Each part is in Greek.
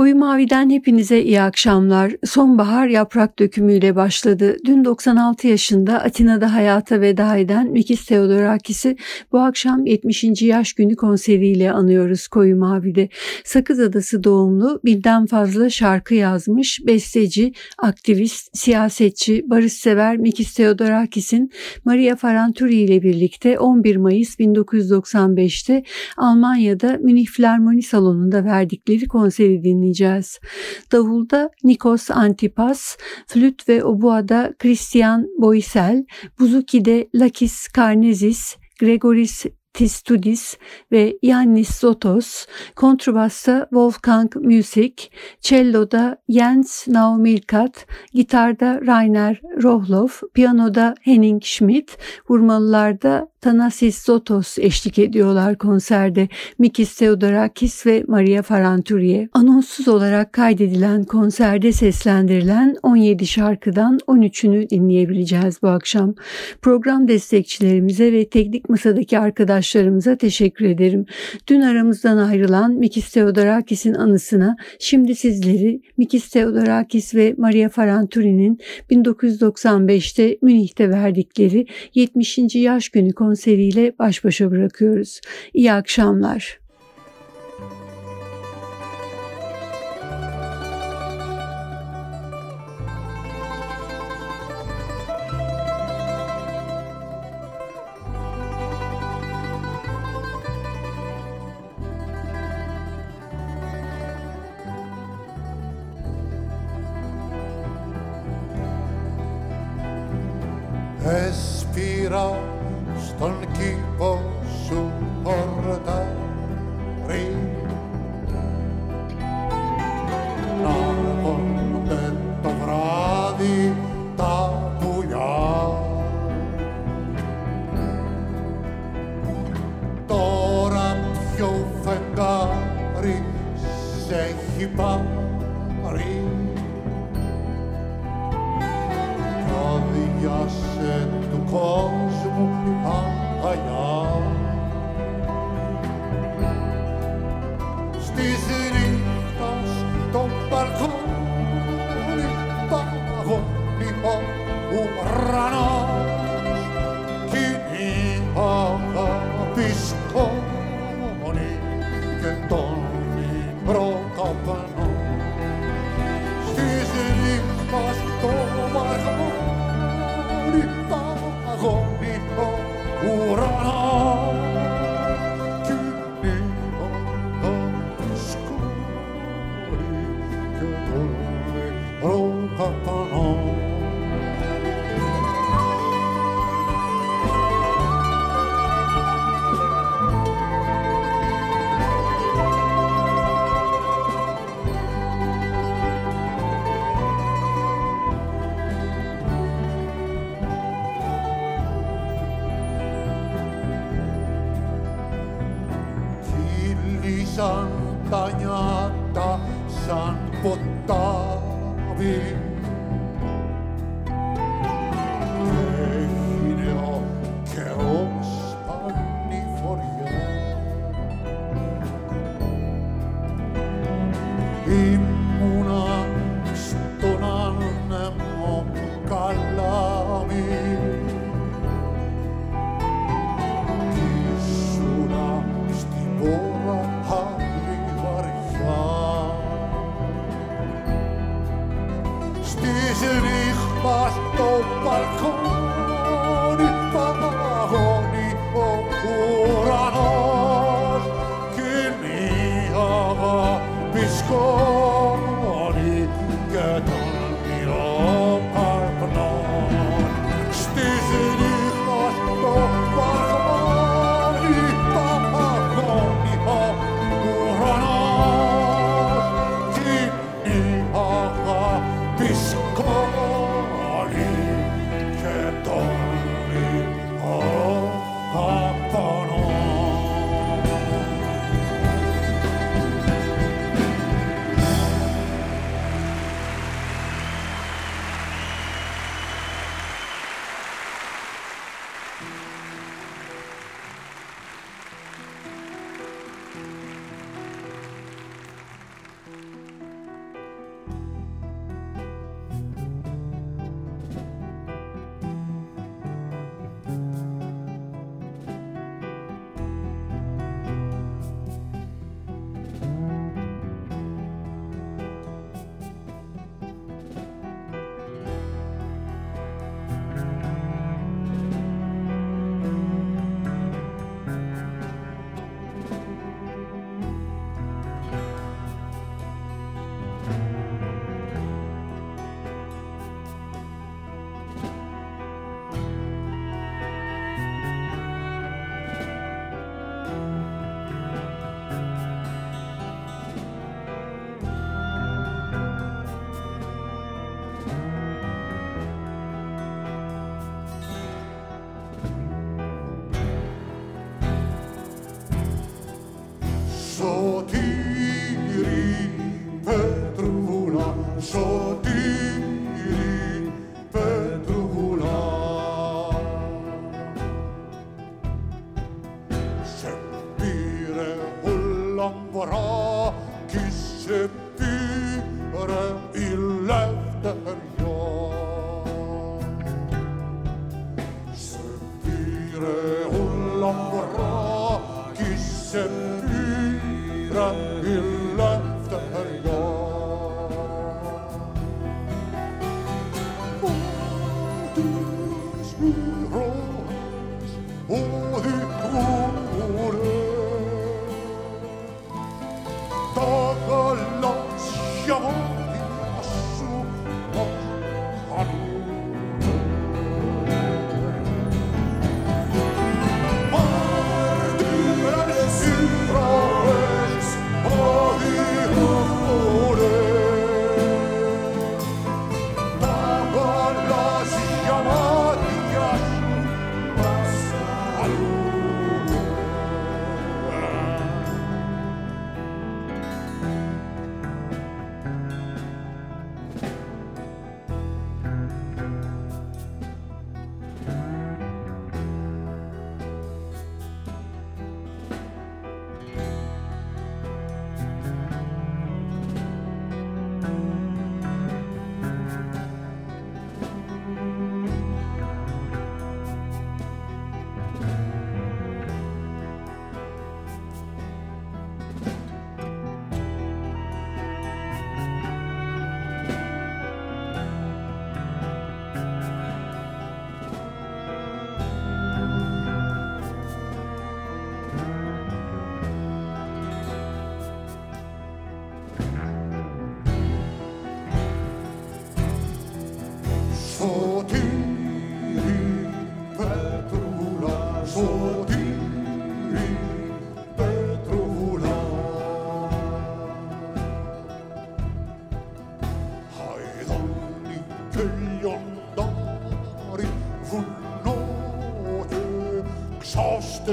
Koyu Mavi'den hepinize iyi akşamlar. Sonbahar yaprak dökümüyle başladı. Dün 96 yaşında Atina'da hayata veda eden Mikis Theodorakis'i bu akşam 70. yaş günü konseriyle anıyoruz Koyu Mavi'de. Sakız Adası doğumlu binden fazla şarkı yazmış, besteci, aktivist, siyasetçi, barışsever Mikis Theodorakis'in Maria Faranturi ile birlikte 11 Mayıs 1995'te Almanya'da Münih Filarmoni Salonu'nda verdikleri konseri dinliyoruz dinleyeceğiz. Davulda Nikos Antipas, flüt ve obuada Christian Boisel, buzuki'de Lakis Karnezis, Gregoris Tistudis ve Yannis Zotos, kontrbasta Wolfgang Music, cello'da Jens Naumilkat, gitarda Rainer Rohloff, piyanoda Henning Schmidt, vurmalılarda Thanasis Zotos eşlik ediyorlar konserde. Mikis Theodorakis ve Maria Faranturiye. Anonsuz olarak kaydedilen konserde seslendirilen 17 şarkıdan 13'ünü dinleyebileceğiz bu akşam. Program destekçilerimize ve teknik masadaki arkadaşlarımıza teşekkür ederim. Dün aramızdan ayrılan Mikis Theodorakis'in anısına şimdi sizleri Mikis Theodorakis ve Maria Faranturi'nin 1995'te Münih'te verdikleri 70. yaş günü konseriyle baş başa bırakıyoruz. İyi akşamlar. será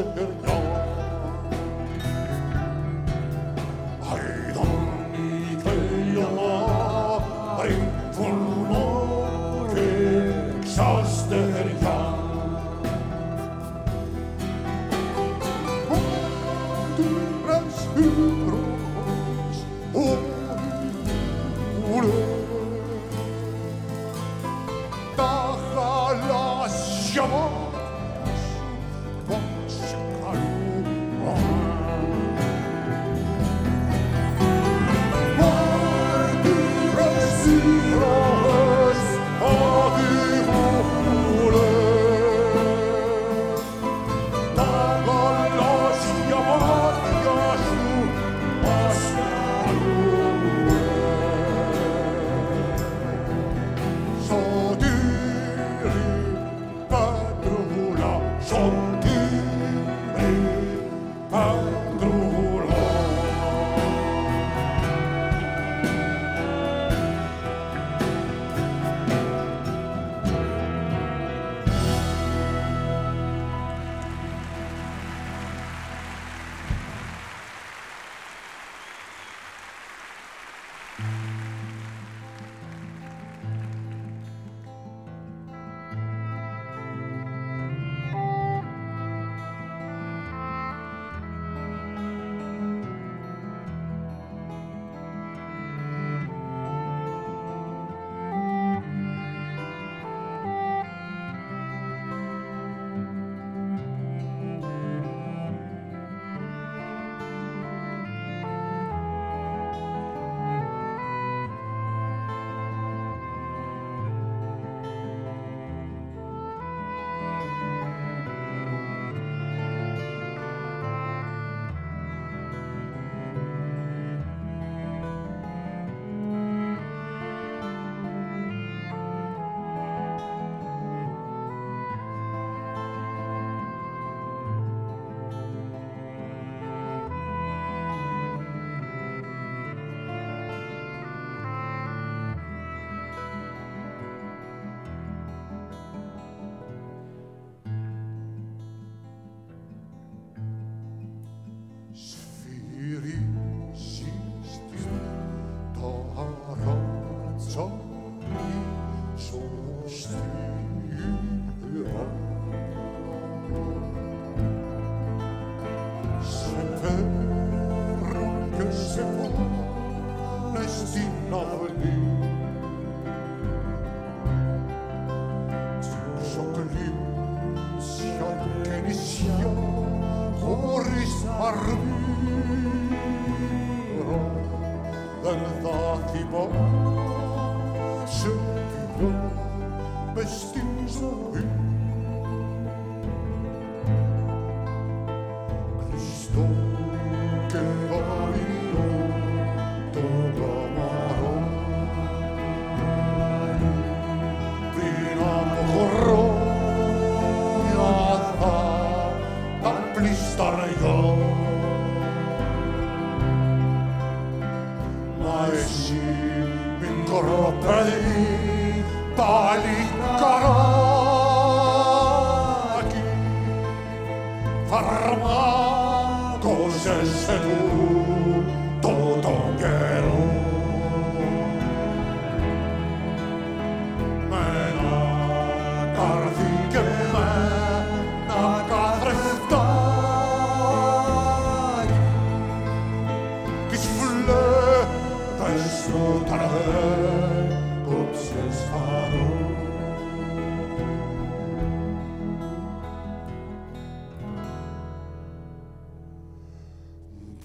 the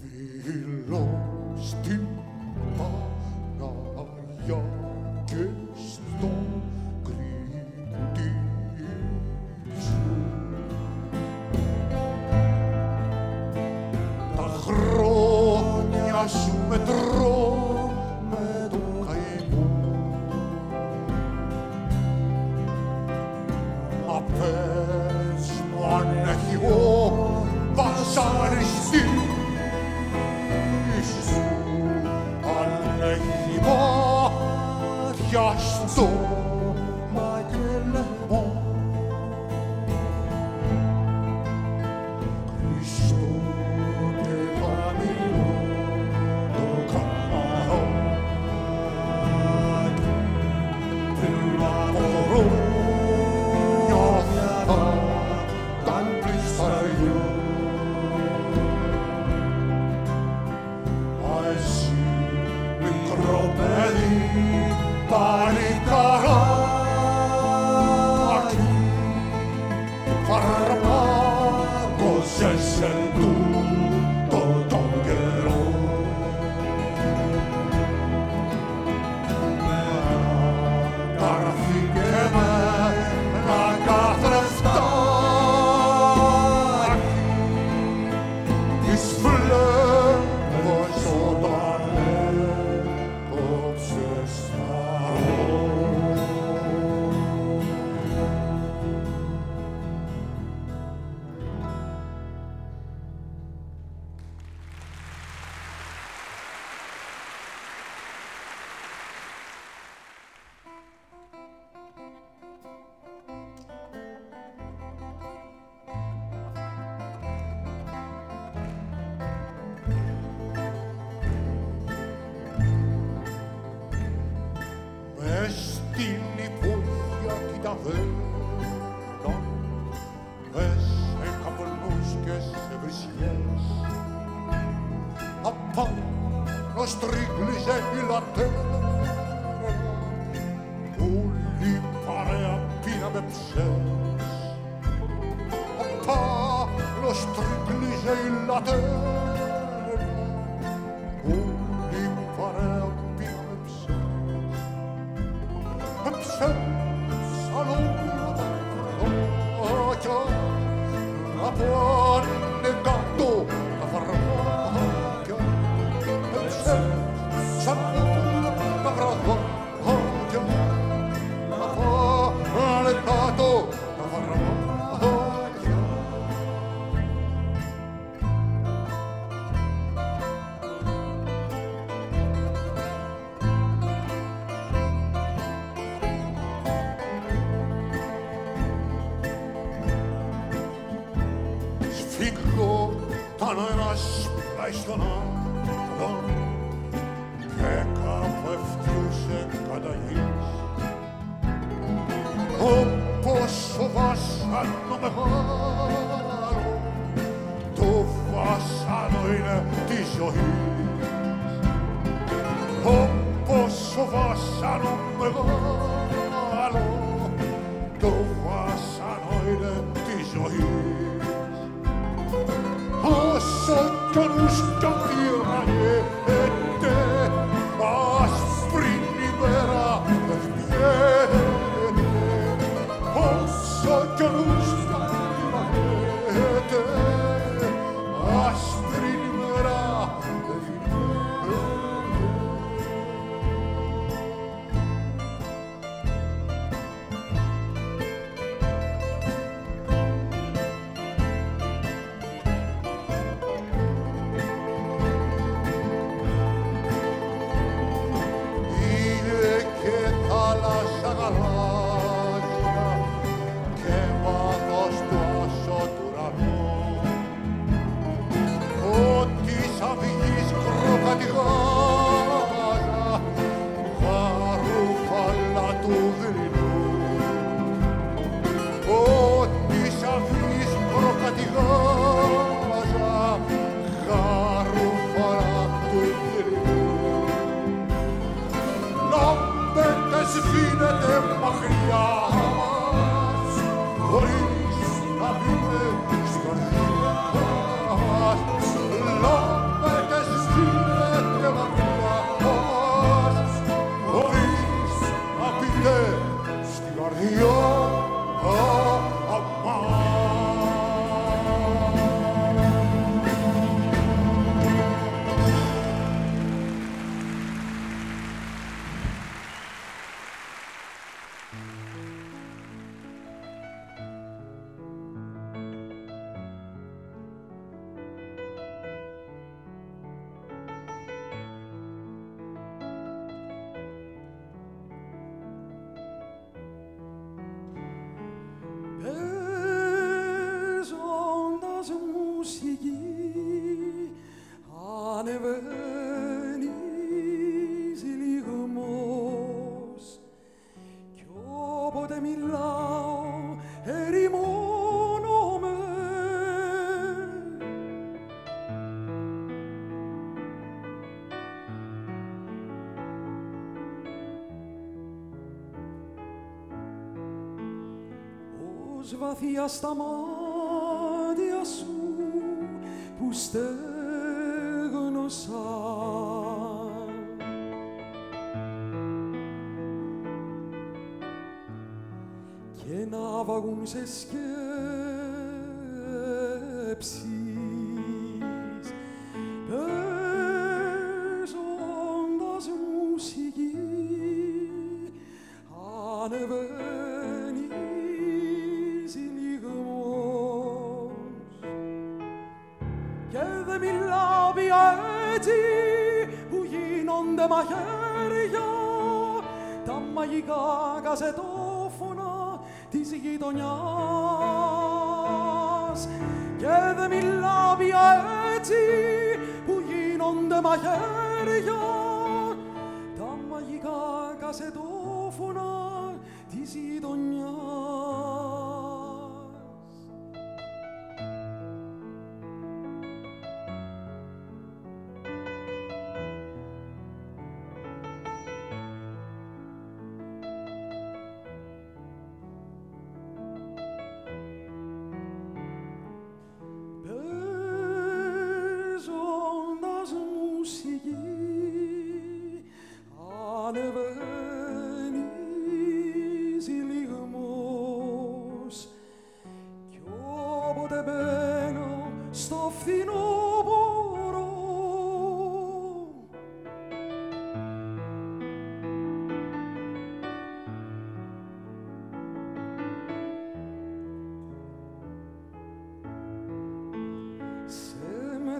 Mm-hmm. disait, il a tenu μόνο ένας πλαϊστονό και κάπου εφτιούσε κατά γης όπως ο βάσανο με το βάσανο είναι τη ζωή. Όπως ο βάσανο με το βάσανο είναι τη ζωή. Kanuszka! σβήνεται μακριά μας μάτια στα μάτια σου που στέγνωσα. Και να βαγούν σε σκέψη έβγαζε το φωνά της γειτονιάς και δεν μιλάω πια έτσι που γίνονται μαχές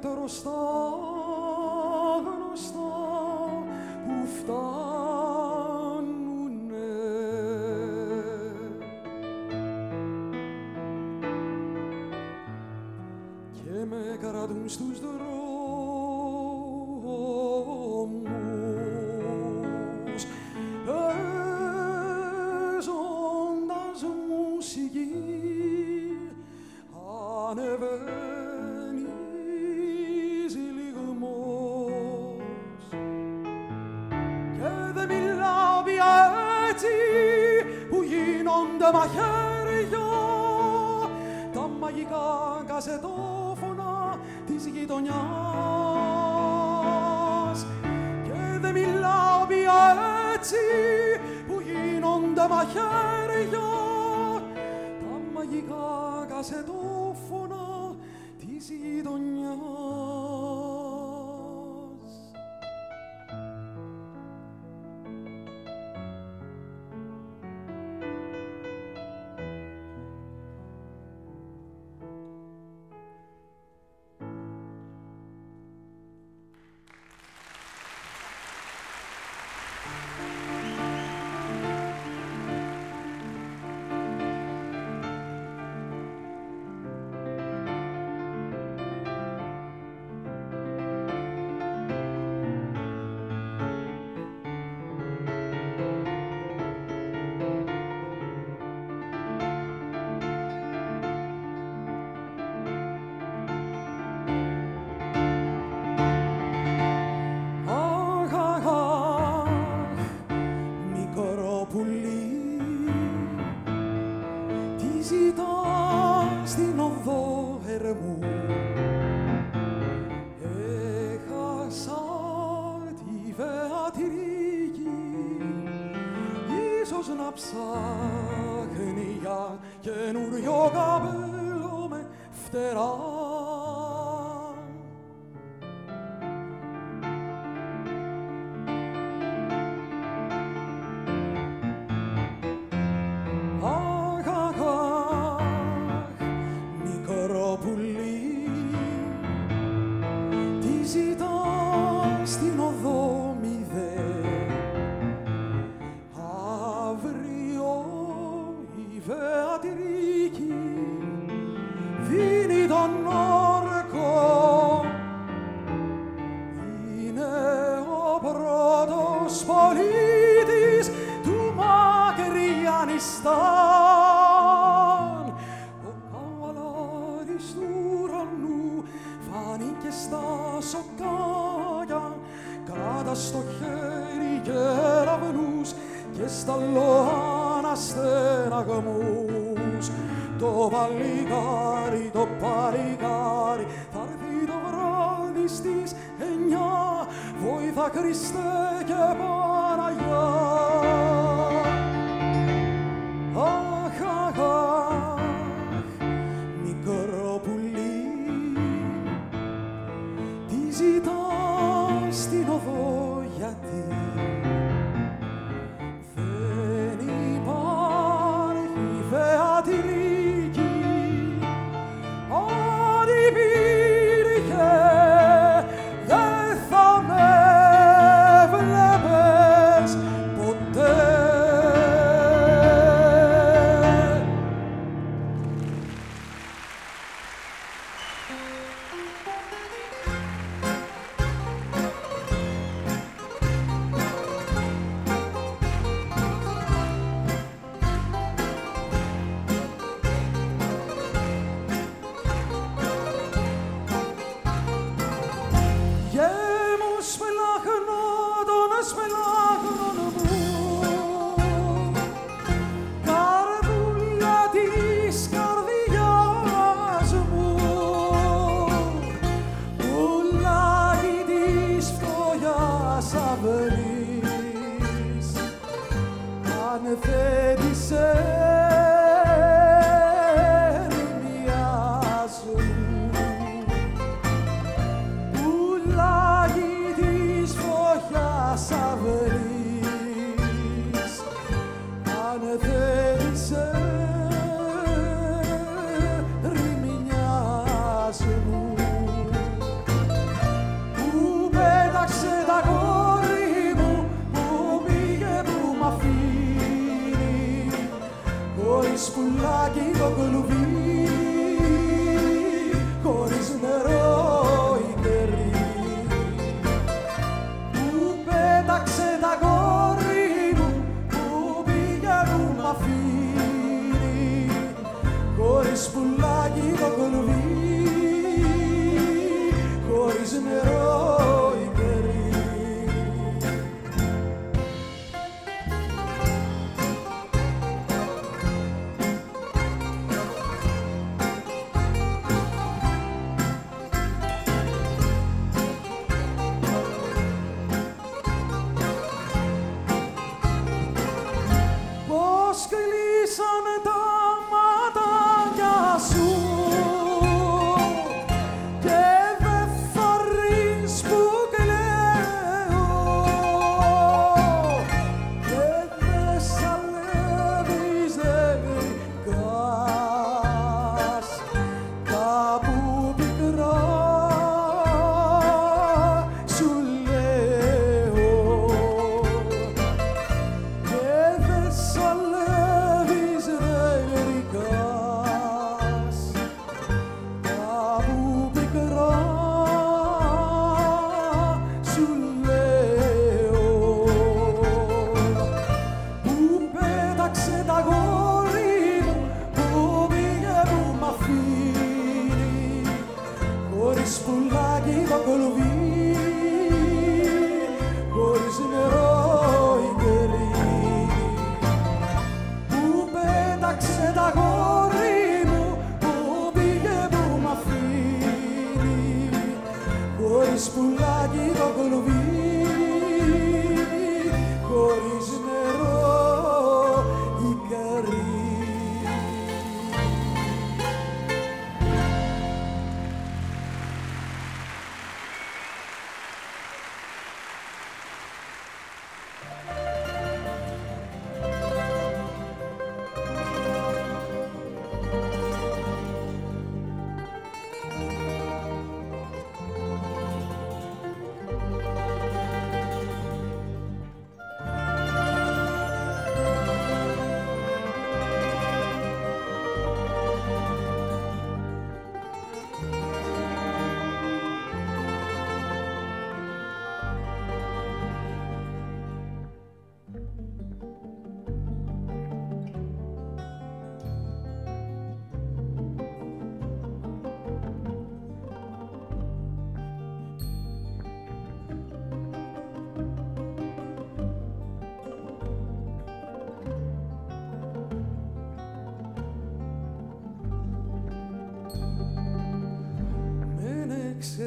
τα ρωστά γνωστά που φτάνουνε. Και με κρατούν στους δρόμους μαχαίρια τα μαγικά κασετόφωνα της γειτονιάς. sorry άλλο αναστεναγμούς το παλικάρι, το παλικάρι θα έρθει το βράδυ στις εννιά. Βοήθα Χριστέ και Παναγιά.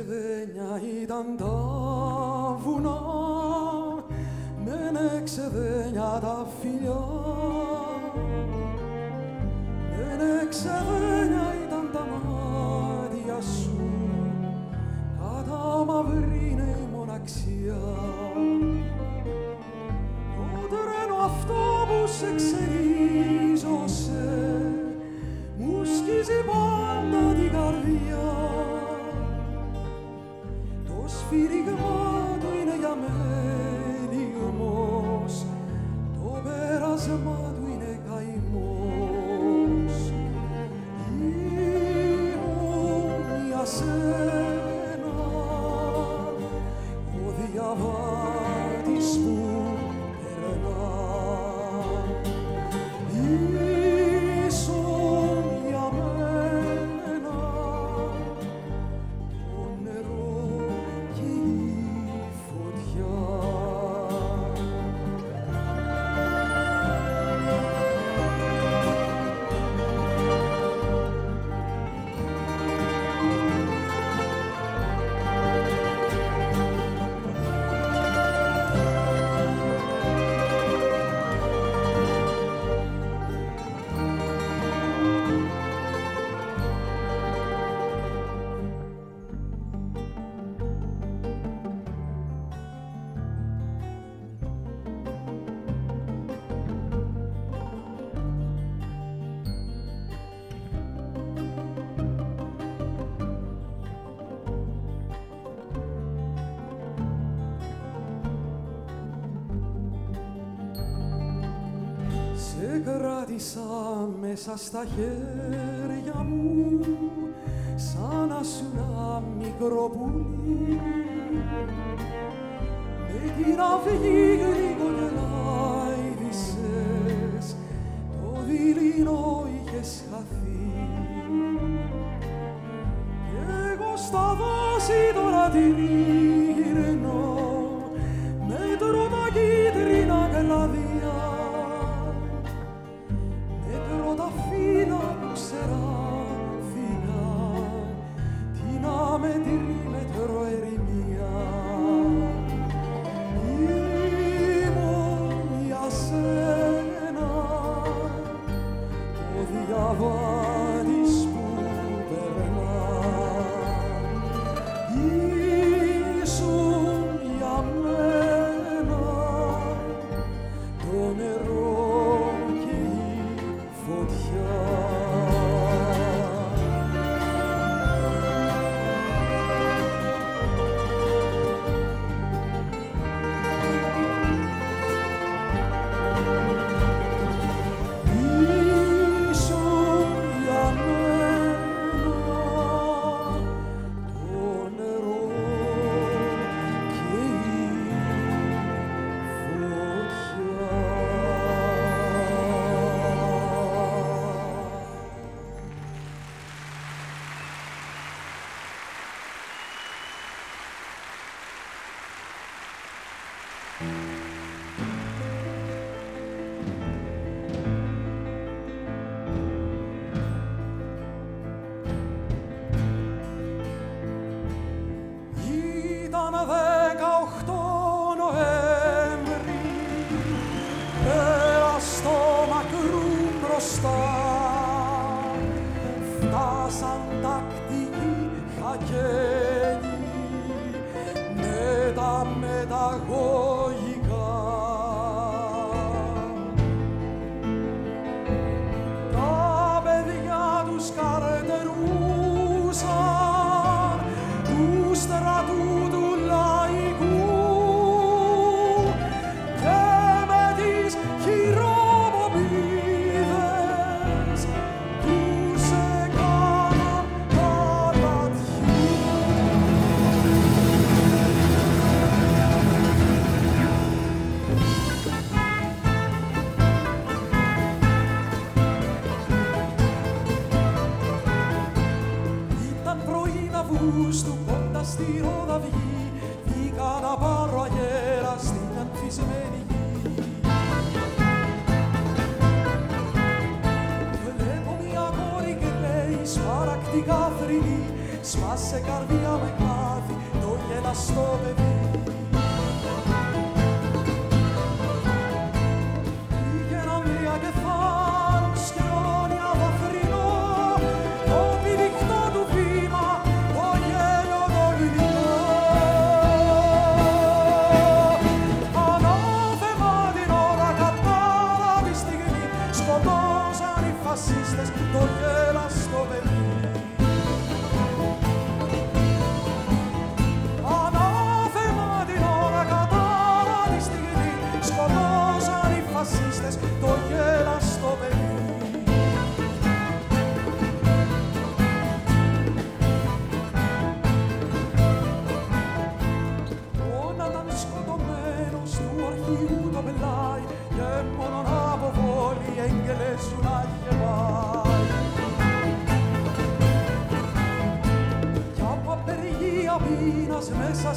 Ξεδένια ήταν τα βουνά μέσα στα χέρια μου σαν να σου ένα μικρό πουλί. Με την αυγή γλυκογελάιδησες το δειλινό είχες χαθεί. Και εγώ στα δάση τώρα την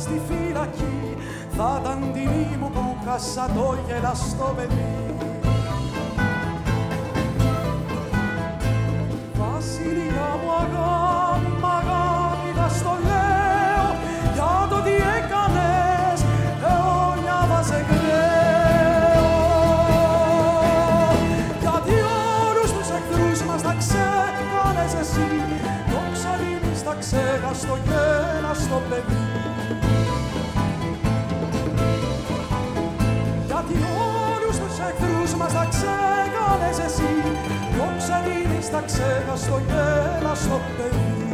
στη φυλακή. Θα ήταν τιμή μου που κάσα το γελαστό παιδί. Βασιλιά μου αγάπη, μ' αγάπη θα στο λέω για το τι έκανες. Αιώνια βάζε κρέο γιατί όλους τους εχθρούς μας τα ξέκανες εσύ. Το ψαλίνι στα ξέχαστο γέλαστο παιδί. Μας τα ξέγανες εσύ Δόξα δίνεις στα ξέχαστο γέλαστο παιδί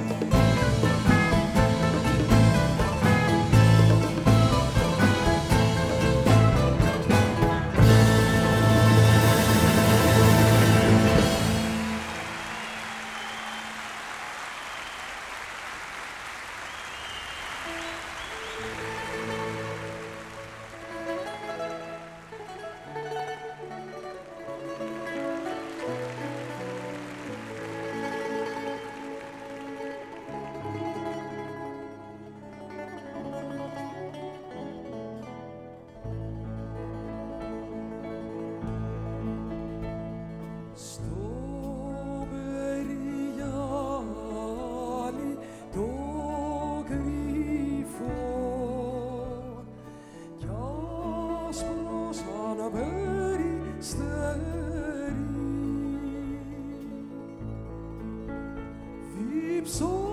άσπρο σαν περιστέρι. Δίψω